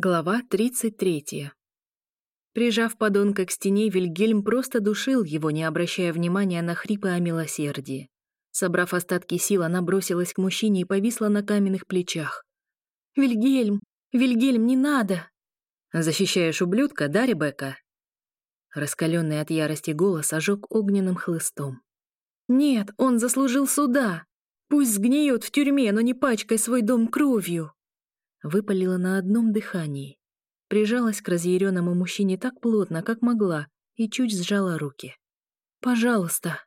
Глава 33. Прижав подонка к стене, Вильгельм просто душил его, не обращая внимания на хрипы о милосердии. Собрав остатки сил, она бросилась к мужчине и повисла на каменных плечах. «Вильгельм! Вильгельм, не надо!» «Защищаешь ублюдка, да, Ребекка?» Раскаленный от ярости голос ожег огненным хлыстом. «Нет, он заслужил суда! Пусть сгниет в тюрьме, но не пачкай свой дом кровью!» выпалила на одном дыхании. Прижалась к разъяренному мужчине так плотно, как могла, и чуть сжала руки. «Пожалуйста!»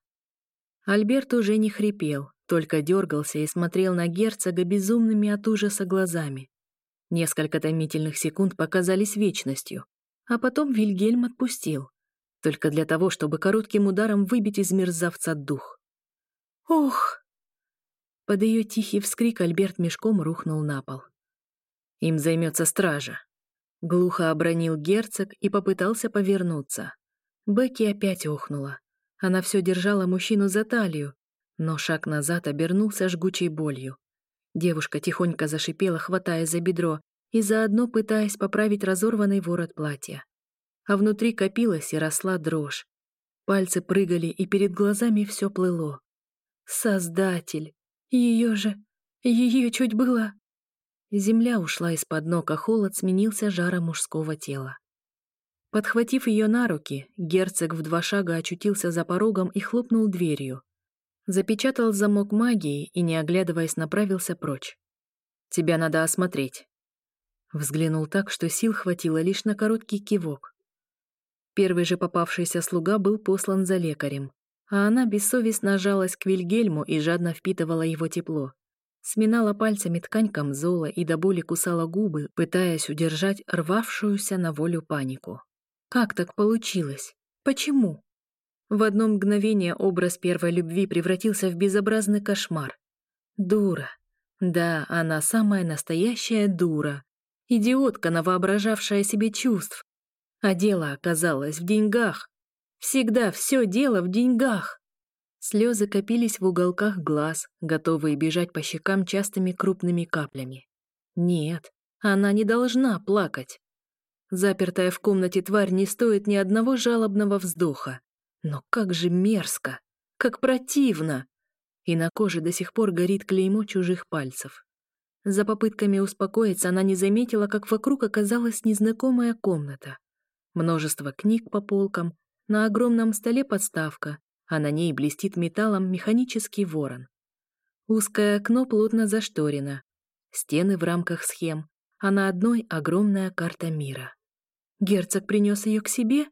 Альберт уже не хрипел, только дергался и смотрел на герцога безумными от ужаса глазами. Несколько томительных секунд показались вечностью, а потом Вильгельм отпустил, только для того, чтобы коротким ударом выбить из мерзавца дух. «Ох!» Под ее тихий вскрик Альберт мешком рухнул на пол. Им займется стража». Глухо обронил герцог и попытался повернуться. Бекки опять охнула. Она все держала мужчину за талию, но шаг назад обернулся жгучей болью. Девушка тихонько зашипела, хватая за бедро и заодно пытаясь поправить разорванный ворот платья. А внутри копилась и росла дрожь. Пальцы прыгали, и перед глазами все плыло. Создатель! Ее же! Ее чуть было! Земля ушла из-под ног, а холод сменился жаром мужского тела. Подхватив ее на руки, герцог в два шага очутился за порогом и хлопнул дверью. Запечатал замок магии и, не оглядываясь, направился прочь. «Тебя надо осмотреть». Взглянул так, что сил хватило лишь на короткий кивок. Первый же попавшийся слуга был послан за лекарем, а она бессовестно жалась к Вильгельму и жадно впитывала его тепло сминала пальцами ткань камзола и до боли кусала губы, пытаясь удержать рвавшуюся на волю панику. Как так получилось? Почему? В одно мгновение образ первой любви превратился в безобразный кошмар. Дура. Да, она самая настоящая дура. Идиотка, навоображавшая себе чувств. А дело оказалось в деньгах. Всегда все дело в деньгах. Слезы копились в уголках глаз, готовые бежать по щекам частыми крупными каплями. Нет, она не должна плакать. Запертая в комнате тварь не стоит ни одного жалобного вздоха. Но как же мерзко! Как противно! И на коже до сих пор горит клеймо чужих пальцев. За попытками успокоиться она не заметила, как вокруг оказалась незнакомая комната. Множество книг по полкам, на огромном столе подставка, а на ней блестит металлом механический ворон. Узкое окно плотно зашторено, стены в рамках схем, а на одной огромная карта мира. Герцог принес ее к себе?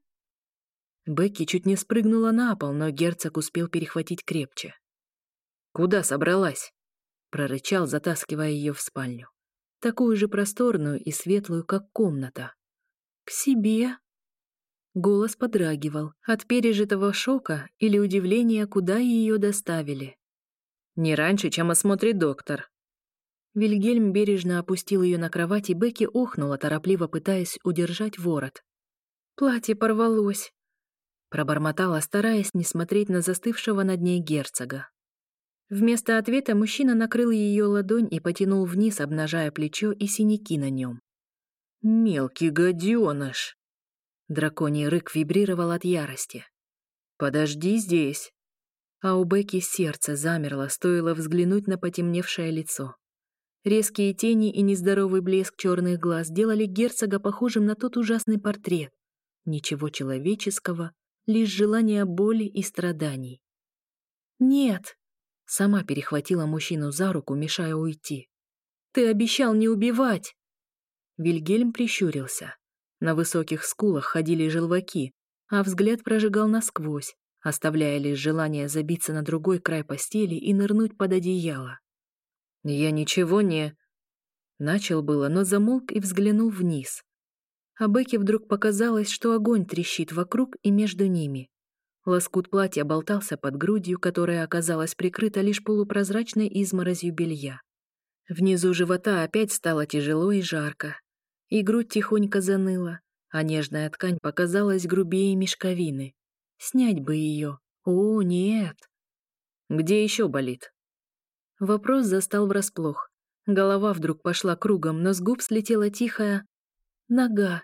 Бекки чуть не спрыгнула на пол, но герцог успел перехватить крепче. «Куда собралась?» — прорычал, затаскивая ее в спальню. Такую же просторную и светлую, как комната. «К себе?» Голос подрагивал от пережитого шока или удивления, куда ее доставили. «Не раньше, чем осмотрит доктор». Вильгельм бережно опустил ее на кровать, и Бекки охнула, торопливо пытаясь удержать ворот. «Платье порвалось», — пробормотала, стараясь не смотреть на застывшего над ней герцога. Вместо ответа мужчина накрыл ее ладонь и потянул вниз, обнажая плечо и синяки на нем. «Мелкий гаденыш!» Драконий рык вибрировал от ярости. «Подожди здесь!» А у Бекки сердце замерло, стоило взглянуть на потемневшее лицо. Резкие тени и нездоровый блеск черных глаз делали герцога похожим на тот ужасный портрет. Ничего человеческого, лишь желание боли и страданий. «Нет!» — сама перехватила мужчину за руку, мешая уйти. «Ты обещал не убивать!» Вильгельм прищурился. На высоких скулах ходили желваки, а взгляд прожигал насквозь, оставляя лишь желание забиться на другой край постели и нырнуть под одеяло. «Я ничего не...» Начал было, но замолк и взглянул вниз. А Бекке вдруг показалось, что огонь трещит вокруг и между ними. Лоскут платья болтался под грудью, которая оказалась прикрыта лишь полупрозрачной изморозью белья. Внизу живота опять стало тяжело и жарко и грудь тихонько заныла, а нежная ткань показалась грубее мешковины. Снять бы ее. О, нет! Где еще болит? Вопрос застал врасплох. Голова вдруг пошла кругом, но с губ слетела тихая «Нога».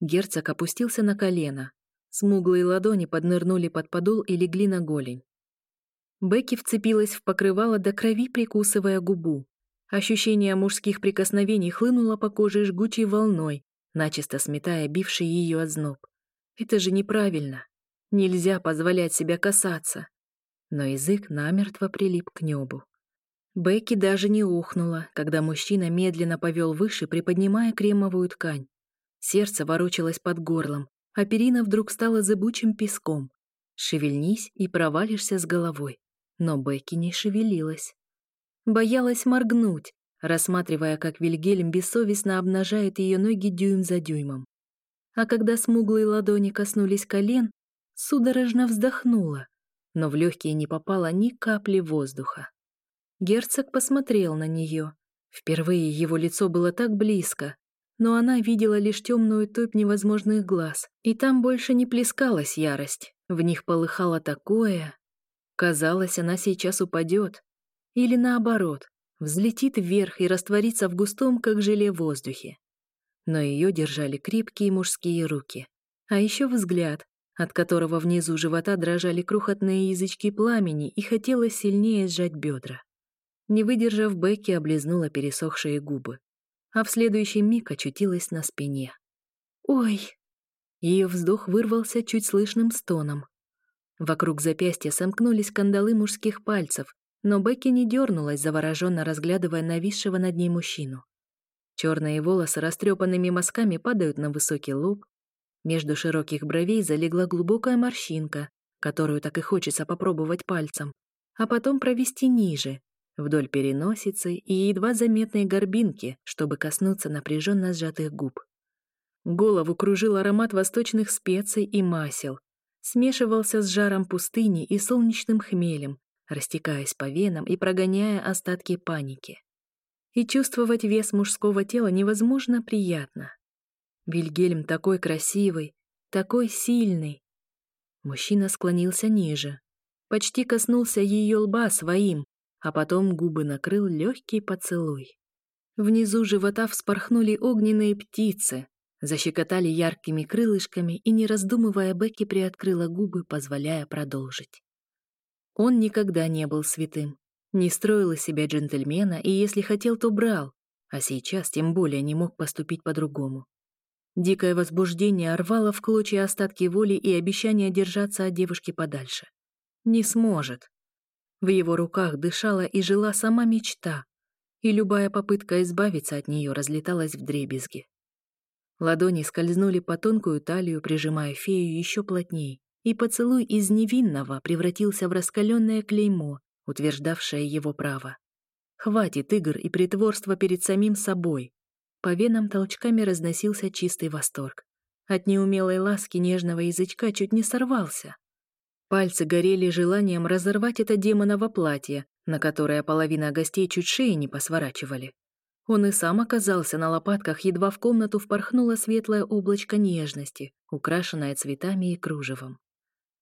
Герцог опустился на колено. Смуглые ладони поднырнули под подол и легли на голень. Бекки вцепилась в покрывало до крови, прикусывая губу. Ощущение мужских прикосновений хлынуло по коже жгучей волной, начисто сметая бивший ее озноб. Это же неправильно. Нельзя позволять себя касаться. Но язык намертво прилип к небу. Бекки даже не ухнула, когда мужчина медленно повел выше, приподнимая кремовую ткань. Сердце ворочалось под горлом, а перина вдруг стала зыбучим песком. Шевельнись и провалишься с головой. Но Бекки не шевелилась. Боялась моргнуть, рассматривая, как Вильгельм бессовестно обнажает ее ноги дюйм за дюймом. А когда смуглые ладони коснулись колен, судорожно вздохнула, но в легкие не попало ни капли воздуха. Герцог посмотрел на нее. Впервые его лицо было так близко, но она видела лишь темную топь невозможных глаз, и там больше не плескалась ярость. В них полыхало такое... Казалось, она сейчас упадет, или наоборот, взлетит вверх и растворится в густом, как желе, воздухе. Но ее держали крепкие мужские руки. А еще взгляд, от которого внизу живота дрожали крохотные язычки пламени и хотелось сильнее сжать бедра. Не выдержав, Бекки облизнула пересохшие губы, а в следующий миг очутилась на спине. «Ой!» Ее вздох вырвался чуть слышным стоном. Вокруг запястья сомкнулись кандалы мужских пальцев, но Бекки не дернулась, завороженно разглядывая нависшего над ней мужчину. Черные волосы растрепанными мазками падают на высокий лоб, между широких бровей залегла глубокая морщинка, которую так и хочется попробовать пальцем, а потом провести ниже, вдоль переносицы и едва заметной горбинки, чтобы коснуться напряженно сжатых губ. Голову кружил аромат восточных специй и масел, смешивался с жаром пустыни и солнечным хмелем, растекаясь по венам и прогоняя остатки паники. И чувствовать вес мужского тела невозможно приятно. Вильгельм такой красивый, такой сильный. Мужчина склонился ниже, почти коснулся ее лба своим, а потом губы накрыл легкий поцелуй. Внизу живота вспорхнули огненные птицы, защекотали яркими крылышками и, не раздумывая, Бекки приоткрыла губы, позволяя продолжить. Он никогда не был святым, не строил из себя джентльмена и, если хотел, то брал, а сейчас тем более не мог поступить по-другому. Дикое возбуждение рвало в клочья остатки воли и обещание держаться от девушки подальше. Не сможет. В его руках дышала и жила сама мечта, и любая попытка избавиться от нее разлеталась в дребезги. Ладони скользнули по тонкую талию, прижимая фею еще плотнее и поцелуй из невинного превратился в раскаленное клеймо, утверждавшее его право. Хватит игр и притворства перед самим собой. По венам толчками разносился чистый восторг. От неумелой ласки нежного язычка чуть не сорвался. Пальцы горели желанием разорвать это демоново платье, на которое половина гостей чуть шеи не посворачивали. Он и сам оказался на лопатках, едва в комнату впорхнуло светлое облачко нежности, украшенное цветами и кружевом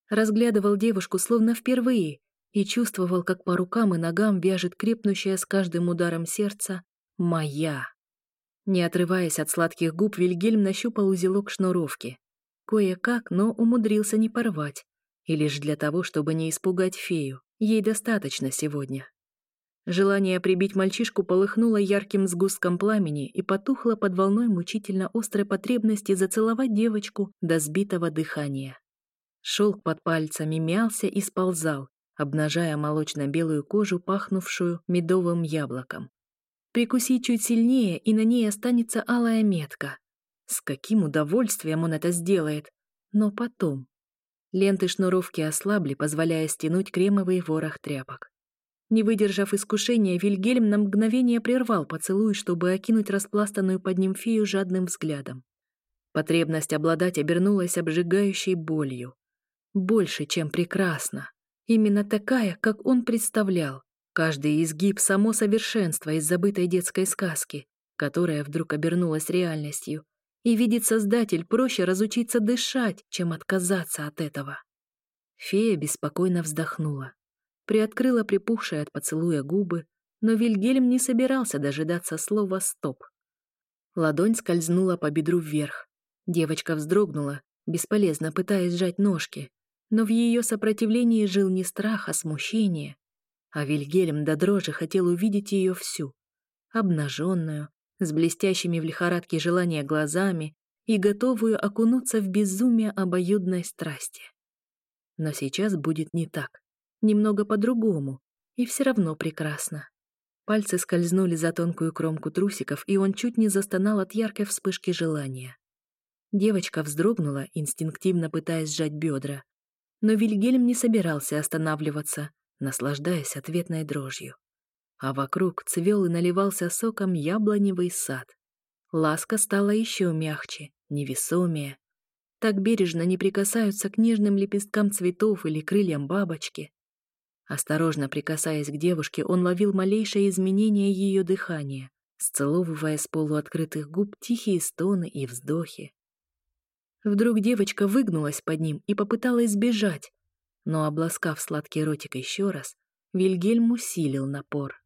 разглядывал девушку словно впервые и чувствовал, как по рукам и ногам вяжет крепнущая с каждым ударом сердца «Моя». Не отрываясь от сладких губ, Вильгельм нащупал узелок шнуровки. Кое-как, но умудрился не порвать. И лишь для того, чтобы не испугать фею. Ей достаточно сегодня. Желание прибить мальчишку полыхнуло ярким сгустком пламени и потухло под волной мучительно острой потребности зацеловать девочку до сбитого дыхания. Шелк под пальцами мялся и сползал, обнажая молочно-белую кожу, пахнувшую медовым яблоком. Прикуси чуть сильнее, и на ней останется алая метка. С каким удовольствием он это сделает! Но потом... Ленты шнуровки ослабли, позволяя стянуть кремовый ворох тряпок. Не выдержав искушения, Вильгельм на мгновение прервал поцелуй, чтобы окинуть распластанную под ним фею жадным взглядом. Потребность обладать обернулась обжигающей болью больше, чем прекрасна. Именно такая, как он представлял. Каждый изгиб — само совершенство из забытой детской сказки, которая вдруг обернулась реальностью. И видит Создатель проще разучиться дышать, чем отказаться от этого. Фея беспокойно вздохнула. Приоткрыла припухшие от поцелуя губы, но Вильгельм не собирался дожидаться слова «стоп». Ладонь скользнула по бедру вверх. Девочка вздрогнула, бесполезно пытаясь сжать ножки, но в ее сопротивлении жил не страх, а смущение. А Вильгельм до дрожи хотел увидеть ее всю, обнаженную, с блестящими в лихорадке желания глазами и готовую окунуться в безумие обоюдной страсти. Но сейчас будет не так, немного по-другому, и все равно прекрасно. Пальцы скользнули за тонкую кромку трусиков, и он чуть не застонал от яркой вспышки желания. Девочка вздрогнула, инстинктивно пытаясь сжать бедра, но Вильгельм не собирался останавливаться, наслаждаясь ответной дрожью. А вокруг цвел и наливался соком яблоневый сад. Ласка стала еще мягче, невесомее. Так бережно не прикасаются к нежным лепесткам цветов или крыльям бабочки. Осторожно прикасаясь к девушке, он ловил малейшее изменение ее дыхания, сцеловывая с полуоткрытых губ тихие стоны и вздохи. Вдруг девочка выгнулась под ним и попыталась сбежать, но, обласкав сладкий ротик еще раз, Вильгельм усилил напор.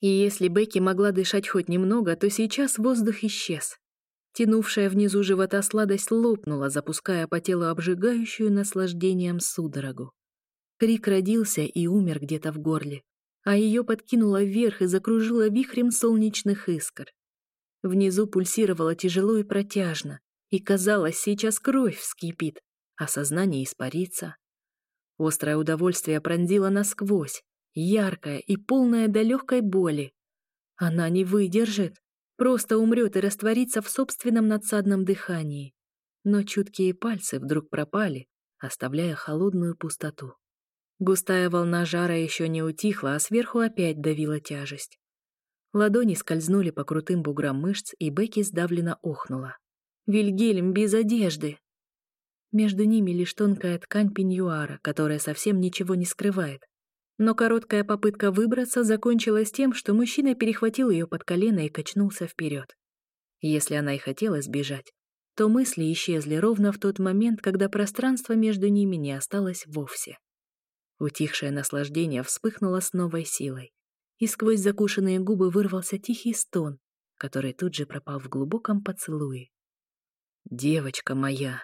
И если Бекки могла дышать хоть немного, то сейчас воздух исчез. Тянувшая внизу живота сладость лопнула, запуская по телу обжигающую наслаждением судорогу. Крик родился и умер где-то в горле, а ее подкинуло вверх и закружило вихрем солнечных искр. Внизу пульсировало тяжело и протяжно, и казалось, сейчас кровь вскипит, а сознание испарится. Острое удовольствие пронзило насквозь, яркое и полное до легкой боли. Она не выдержит, просто умрет и растворится в собственном надсадном дыхании. Но чуткие пальцы вдруг пропали, оставляя холодную пустоту. Густая волна жара еще не утихла, а сверху опять давила тяжесть. Ладони скользнули по крутым буграм мышц, и Бекки сдавленно охнула. Вильгельм, без одежды!» Между ними лишь тонкая ткань пеньюара, которая совсем ничего не скрывает. Но короткая попытка выбраться закончилась тем, что мужчина перехватил ее под колено и качнулся вперед. Если она и хотела сбежать, то мысли исчезли ровно в тот момент, когда пространство между ними не осталось вовсе. Утихшее наслаждение вспыхнуло с новой силой, и сквозь закушенные губы вырвался тихий стон, который тут же пропал в глубоком поцелуе. «Девочка моя!»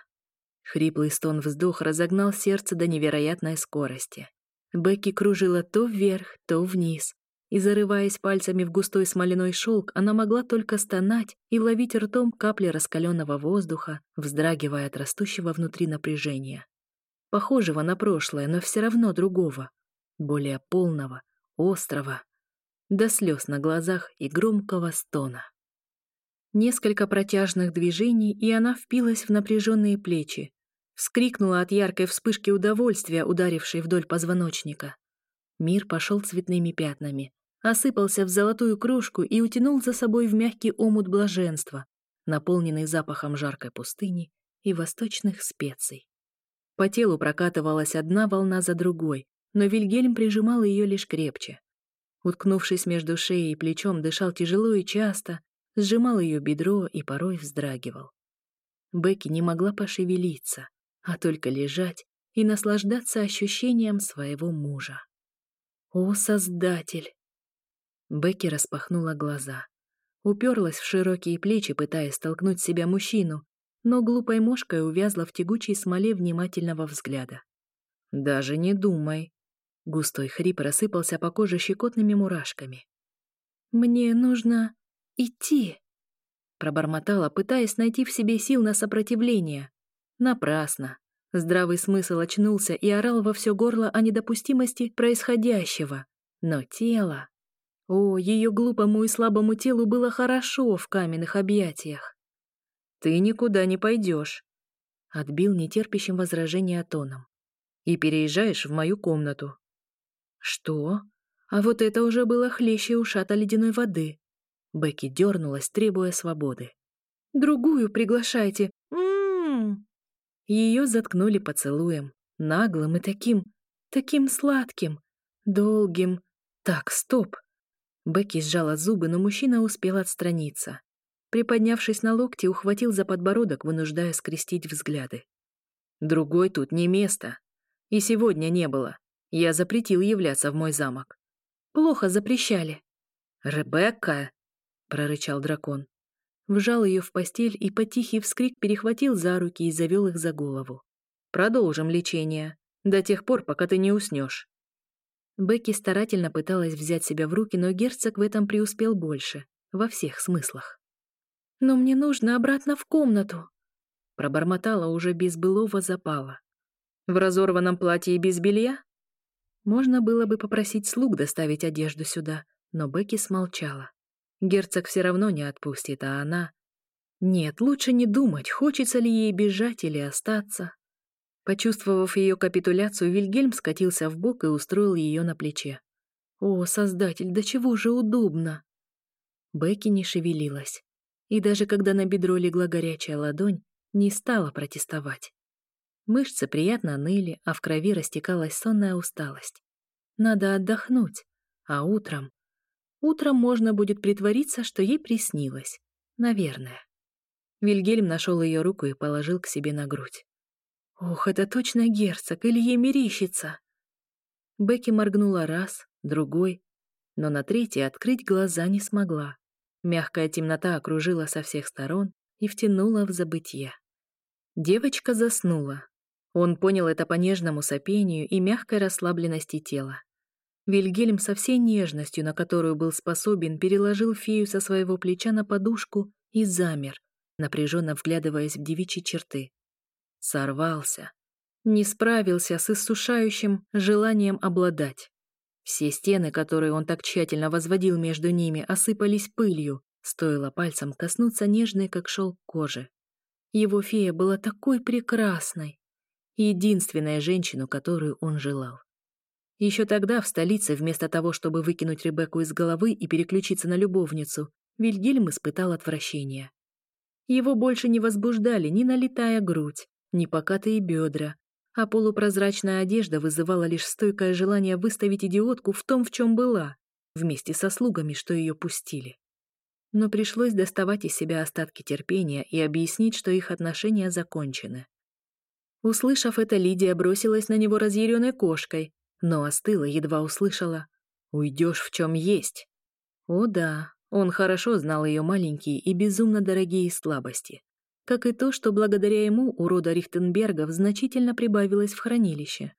Хриплый стон-вздох разогнал сердце до невероятной скорости. Бекки кружила то вверх, то вниз. И, зарываясь пальцами в густой смоляной шелк, она могла только стонать и ловить ртом капли раскаленного воздуха, вздрагивая от растущего внутри напряжения. Похожего на прошлое, но все равно другого. Более полного, острого. До слез на глазах и громкого стона. Несколько протяжных движений, и она впилась в напряженные плечи. Вскрикнула от яркой вспышки удовольствия, ударившей вдоль позвоночника. Мир пошел цветными пятнами. Осыпался в золотую крошку и утянул за собой в мягкий омут блаженства, наполненный запахом жаркой пустыни и восточных специй. По телу прокатывалась одна волна за другой, но Вильгельм прижимал ее лишь крепче. Уткнувшись между шеей и плечом, дышал тяжело и часто, сжимал ее бедро и порой вздрагивал. Бекки не могла пошевелиться, а только лежать и наслаждаться ощущением своего мужа. «О, Создатель!» Бекки распахнула глаза. Уперлась в широкие плечи, пытаясь столкнуть себя мужчину, но глупой мошкой увязла в тягучей смоле внимательного взгляда. «Даже не думай!» Густой хрип рассыпался по коже щекотными мурашками. «Мне нужно...» Идти!» Пробормотала, пытаясь найти в себе сил на сопротивление. Напрасно. Здравый смысл очнулся и орал во все горло о недопустимости происходящего. Но тело... О, ее глупому и слабому телу было хорошо в каменных объятиях. «Ты никуда не пойдешь», — отбил нетерпящим возражения тоном. «И переезжаешь в мою комнату». «Что? А вот это уже было хлеще ушата ледяной воды. Бекки дернулась, требуя свободы. «Другую приглашайте!» М -м -м Ее заткнули поцелуем, наглым и таким, таким сладким, долгим. «Так, стоп!» Бекки сжала зубы, но мужчина успел отстраниться. Приподнявшись на локти, ухватил за подбородок, вынуждая скрестить взгляды. «Другой тут не место. И сегодня не было. Я запретил являться в мой замок. Плохо запрещали». «Ребекка!» прорычал дракон. Вжал ее в постель и под тихий вскрик перехватил за руки и завел их за голову. «Продолжим лечение. До тех пор, пока ты не уснешь». Бекки старательно пыталась взять себя в руки, но герцог в этом преуспел больше, во всех смыслах. «Но мне нужно обратно в комнату», — пробормотала уже без былого запала. «В разорванном платье и без белья?» Можно было бы попросить слуг доставить одежду сюда, но Бекки смолчала. Герцог все равно не отпустит, а она... Нет, лучше не думать, хочется ли ей бежать или остаться. Почувствовав ее капитуляцию, Вильгельм скатился в бок и устроил ее на плече. О, создатель, да чего же удобно! Бекки не шевелилась. И даже когда на бедро легла горячая ладонь, не стала протестовать. Мышцы приятно ныли, а в крови растекалась сонная усталость. Надо отдохнуть, а утром утром можно будет притвориться, что ей приснилось. Наверное. Вильгельм нашел ее руку и положил к себе на грудь. «Ох, это точно герцог, или ей мерещится!» Бекки моргнула раз, другой, но на третий открыть глаза не смогла. Мягкая темнота окружила со всех сторон и втянула в забытье. Девочка заснула. Он понял это по нежному сопению и мягкой расслабленности тела. Вильгельм со всей нежностью, на которую был способен, переложил фею со своего плеча на подушку и замер, напряженно вглядываясь в девичьи черты. Сорвался. Не справился с иссушающим желанием обладать. Все стены, которые он так тщательно возводил между ними, осыпались пылью, стоило пальцем коснуться нежной, как шел кожи. Его фея была такой прекрасной. Единственная женщину, которую он желал. Еще тогда в столице, вместо того, чтобы выкинуть Ребекку из головы и переключиться на любовницу, Вильгельм испытал отвращение. Его больше не возбуждали ни налитая грудь, ни покатые бедра, а полупрозрачная одежда вызывала лишь стойкое желание выставить идиотку в том, в чем была, вместе со слугами, что ее пустили. Но пришлось доставать из себя остатки терпения и объяснить, что их отношения закончены. Услышав это, Лидия бросилась на него разъяренной кошкой, но остыла, едва услышала «Уйдешь в чем есть». О да, он хорошо знал ее маленькие и безумно дорогие слабости, как и то, что благодаря ему у рода Рихтенбергов значительно прибавилось в хранилище.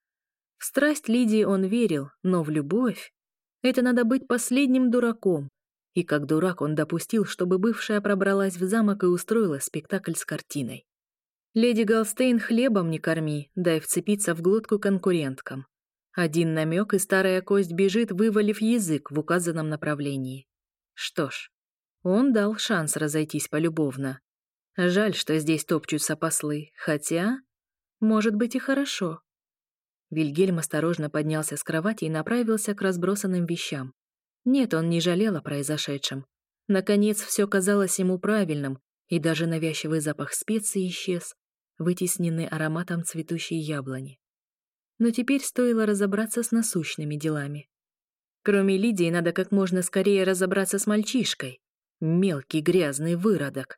В страсть Лидии он верил, но в любовь — это надо быть последним дураком. И как дурак он допустил, чтобы бывшая пробралась в замок и устроила спектакль с картиной. Леди Галстейн хлебом не корми, дай вцепиться в глотку конкуренткам. Один намек, и старая кость бежит, вывалив язык в указанном направлении. Что ж, он дал шанс разойтись полюбовно. Жаль, что здесь топчутся послы, хотя... Может быть и хорошо. Вильгельм осторожно поднялся с кровати и направился к разбросанным вещам. Нет, он не жалел о произошедшем. Наконец, все казалось ему правильным, и даже навязчивый запах специй исчез, вытесненный ароматом цветущей яблони но теперь стоило разобраться с насущными делами. Кроме Лидии, надо как можно скорее разобраться с мальчишкой. Мелкий грязный выродок.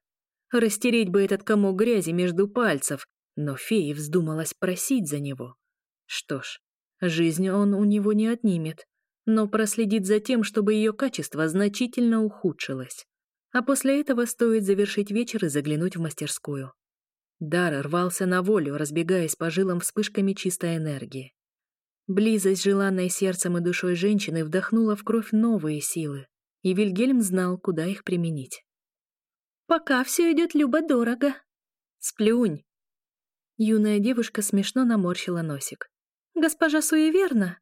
Растереть бы этот комок грязи между пальцев, но фея вздумалась просить за него. Что ж, жизнь он у него не отнимет, но проследит за тем, чтобы ее качество значительно ухудшилось. А после этого стоит завершить вечер и заглянуть в мастерскую. Дара рвался на волю, разбегаясь по жилам вспышками чистой энергии. Близость желанной сердцем и душой женщины вдохнула в кровь новые силы, и Вильгельм знал, куда их применить. «Пока все идет любо-дорого. Сплюнь!» Юная девушка смешно наморщила носик. «Госпожа суеверна!»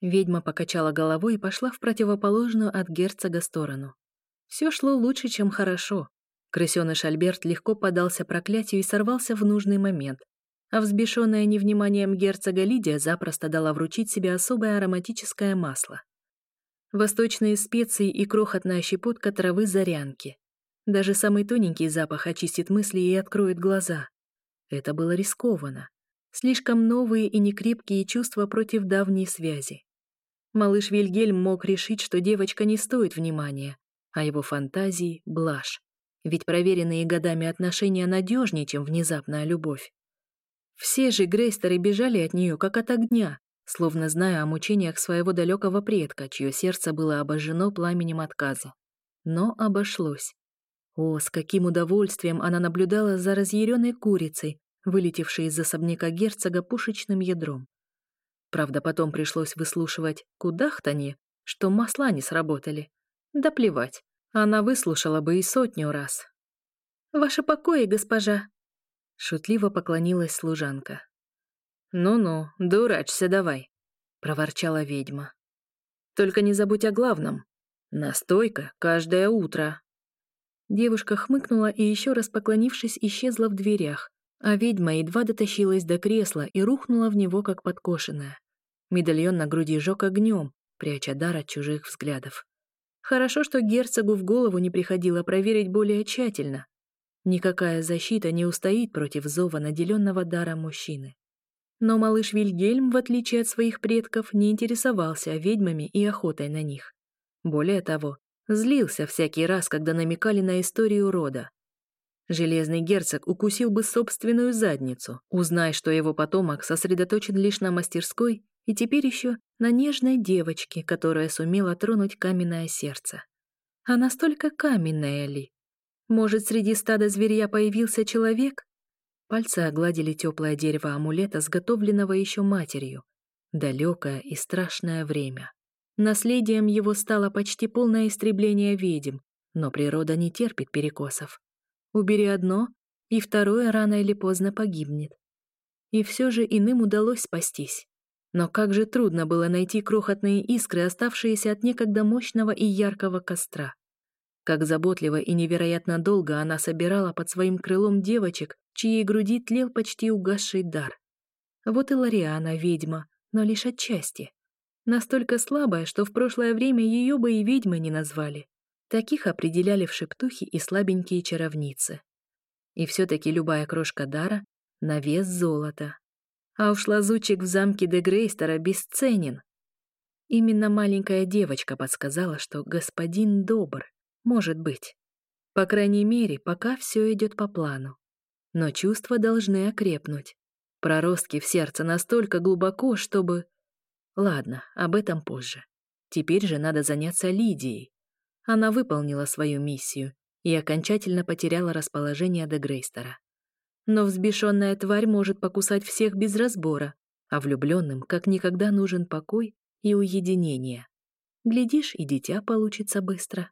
Ведьма покачала головой и пошла в противоположную от герцога сторону. Все шло лучше, чем хорошо. Крысёныш Альберт легко поддался проклятию и сорвался в нужный момент. А взбешенная невниманием герцога Лидия запросто дала вручить себе особое ароматическое масло. Восточные специи и крохотная щепотка травы зарянки. Даже самый тоненький запах очистит мысли и откроет глаза. Это было рискованно. Слишком новые и некрепкие чувства против давней связи. Малыш Вильгельм мог решить, что девочка не стоит внимания, а его фантазии — блажь. Ведь проверенные годами отношения надежнее, чем внезапная любовь. Все же Грейстеры бежали от нее, как от огня, словно зная о мучениях своего далекого предка, чье сердце было обожжено пламенем отказа. Но обошлось. О, с каким удовольствием она наблюдала за разъяренной курицей, вылетевшей из особняка герцога пушечным ядром. Правда, потом пришлось выслушивать кудахтанье, что масла не сработали. Да плевать. Она выслушала бы и сотню раз. «Ваше покое, госпожа!» Шутливо поклонилась служанка. «Ну-ну, дурачься давай!» — проворчала ведьма. «Только не забудь о главном. Настойка каждое утро!» Девушка хмыкнула и, еще раз поклонившись, исчезла в дверях, а ведьма едва дотащилась до кресла и рухнула в него, как подкошенная. Медальон на груди жёг огнем, пряча дар от чужих взглядов. Хорошо, что герцогу в голову не приходило проверить более тщательно. Никакая защита не устоит против зова наделенного даром мужчины. Но малыш Вильгельм, в отличие от своих предков, не интересовался ведьмами и охотой на них. Более того, злился всякий раз, когда намекали на историю рода. Железный герцог укусил бы собственную задницу, узнай, что его потомок сосредоточен лишь на мастерской и теперь еще на нежной девочке, которая сумела тронуть каменное сердце. А настолько каменная ли? Может, среди стада зверья появился человек? Пальцы огладили теплое дерево амулета, сготовленного еще матерью. Далекое и страшное время. Наследием его стало почти полное истребление ведьм, но природа не терпит перекосов. Убери одно, и второе рано или поздно погибнет. И все же иным удалось спастись. Но как же трудно было найти крохотные искры, оставшиеся от некогда мощного и яркого костра. Как заботливо и невероятно долго она собирала под своим крылом девочек, чьей груди тлел почти угасший дар. Вот и Лориана ведьма, но лишь отчасти. Настолько слабая, что в прошлое время ее бы и ведьмы не назвали. Таких определяли в шептухе и слабенькие чаровницы. И все-таки любая крошка дара на вес золота. А уж лазучик в замке де Грейстера бесценен. Именно маленькая девочка подсказала, что господин добр, может быть. По крайней мере, пока все идет по плану. Но чувства должны окрепнуть. Проростки в сердце настолько глубоко, чтобы... Ладно, об этом позже. Теперь же надо заняться Лидией она выполнила свою миссию и окончательно потеряла расположение до Грейстера. Но взбешенная тварь может покусать всех без разбора, а влюбленным как никогда нужен покой и уединение. Глядишь, и дитя получится быстро.